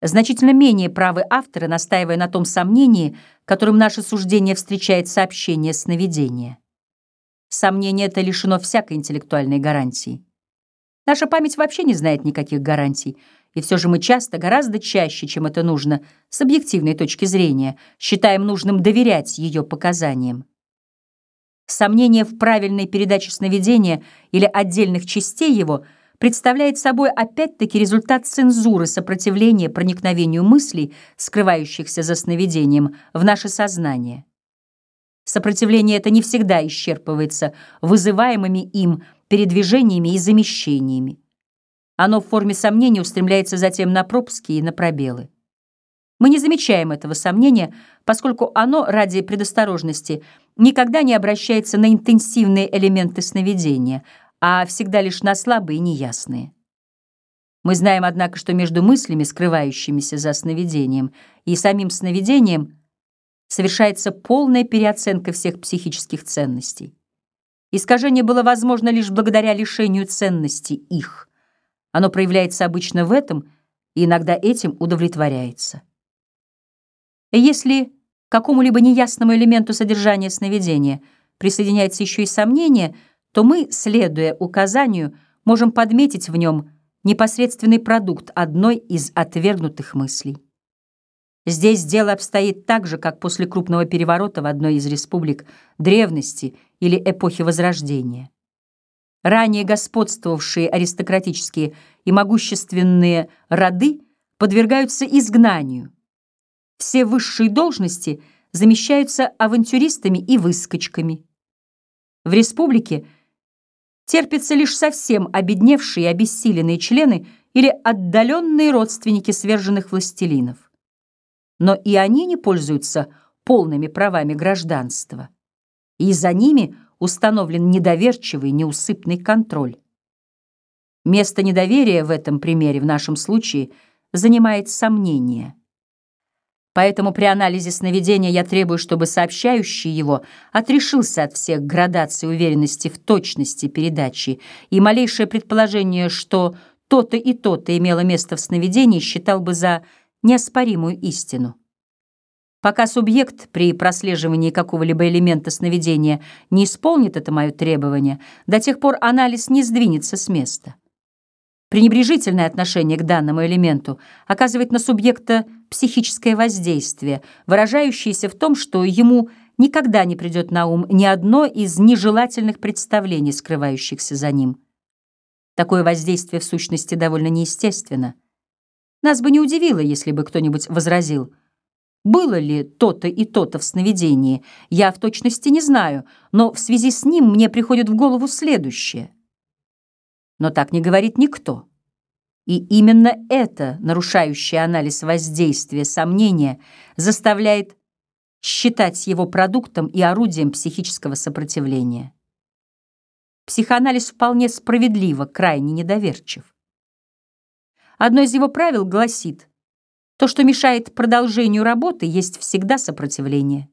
Значительно менее правы авторы, настаивая на том сомнении, которым наше суждение встречает сообщение сновидения. Сомнение это лишено всякой интеллектуальной гарантии. Наша память вообще не знает никаких гарантий, и все же мы часто, гораздо чаще, чем это нужно, с объективной точки зрения, считаем нужным доверять ее показаниям. Сомнение в правильной передаче сновидения или отдельных частей его – представляет собой опять-таки результат цензуры сопротивления проникновению мыслей, скрывающихся за сновидением, в наше сознание. Сопротивление это не всегда исчерпывается вызываемыми им передвижениями и замещениями. Оно в форме сомнения устремляется затем на пропуски и на пробелы. Мы не замечаем этого сомнения, поскольку оно, ради предосторожности, никогда не обращается на интенсивные элементы сновидения — а всегда лишь на слабые и неясные. Мы знаем, однако, что между мыслями, скрывающимися за сновидением, и самим сновидением совершается полная переоценка всех психических ценностей. Искажение было возможно лишь благодаря лишению ценности их. Оно проявляется обычно в этом и иногда этим удовлетворяется. Если какому-либо неясному элементу содержания сновидения присоединяется еще и сомнение — то мы, следуя указанию, можем подметить в нем непосредственный продукт одной из отвергнутых мыслей. Здесь дело обстоит так же, как после крупного переворота в одной из республик древности или эпохи Возрождения. Ранее господствовавшие аристократические и могущественные роды подвергаются изгнанию. Все высшие должности замещаются авантюристами и выскочками. В республике – терпятся лишь совсем обедневшие и обессиленные члены или отдаленные родственники сверженных властелинов. Но и они не пользуются полными правами гражданства, и за ними установлен недоверчивый, неусыпный контроль. Место недоверия в этом примере, в нашем случае, занимает сомнение. Поэтому при анализе сновидения я требую, чтобы сообщающий его отрешился от всех градаций уверенности в точности передачи, и малейшее предположение, что то-то и то-то имело место в сновидении, считал бы за неоспоримую истину. Пока субъект при прослеживании какого-либо элемента сновидения не исполнит это мое требование, до тех пор анализ не сдвинется с места. Пренебрежительное отношение к данному элементу оказывает на субъекта психическое воздействие, выражающееся в том, что ему никогда не придет на ум ни одно из нежелательных представлений, скрывающихся за ним. Такое воздействие в сущности довольно неестественно. Нас бы не удивило, если бы кто-нибудь возразил, было ли то-то и то-то в сновидении, я в точности не знаю, но в связи с ним мне приходит в голову следующее — но так не говорит никто. И именно это, нарушающее анализ воздействия сомнения, заставляет считать его продуктом и орудием психического сопротивления. Психоанализ вполне справедливо, крайне недоверчив. Одно из его правил гласит, то, что мешает продолжению работы, есть всегда сопротивление.